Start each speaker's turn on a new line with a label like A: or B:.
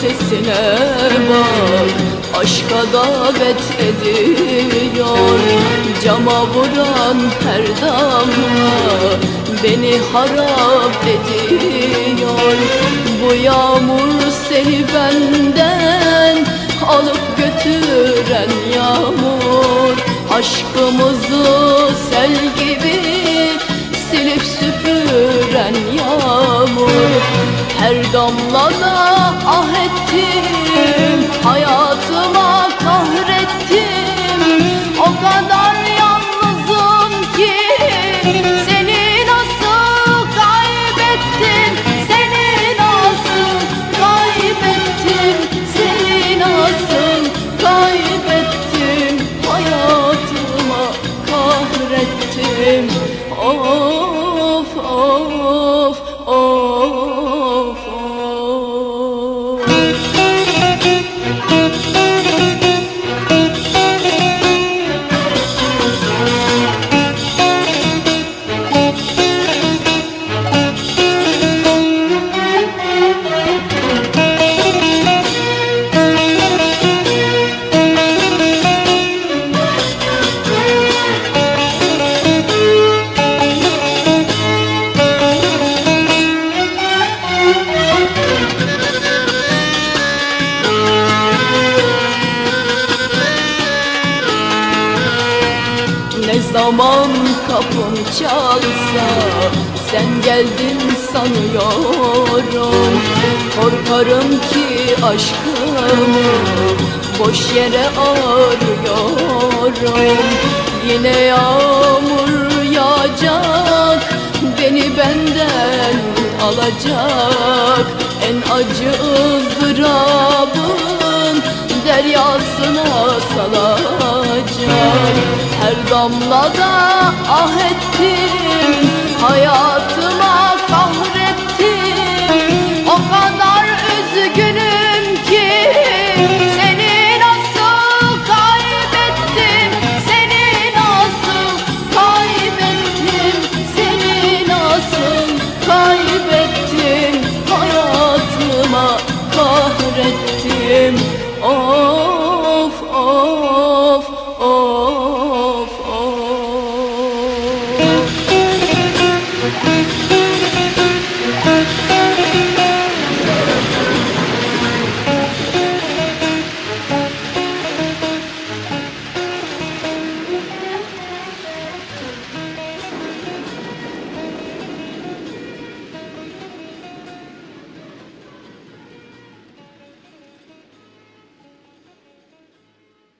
A: Sesine bak. Aşka davet ediyor Cama vuran her damla Beni harap ediyor. Bu yağmur seni benden Alıp götüren yağmur. Aşkımızı sel Hayatıma kahrettim. O kadar yalnızım ki Seni nasıl kaybettim? Seni nasıl kaybettim? Seni nasıl kaybettim? Hayatıma kahrettim. Of Ne zaman kapım çalsa Sen geldin sanıyorum. Korkarım ki aşkımı Boş yere arıyorum. Yine yağmur yağacak Beni benden alacak. En acı ızdırabın deryasına salacak Her damlada ah ettim Hayatıma kahrettim. O kadar üzgünüm ki Seni nasıl kaybettim Seni nasıl kaybettim Seni nasıl kaybettim. Hayatıma kahrettim. Oh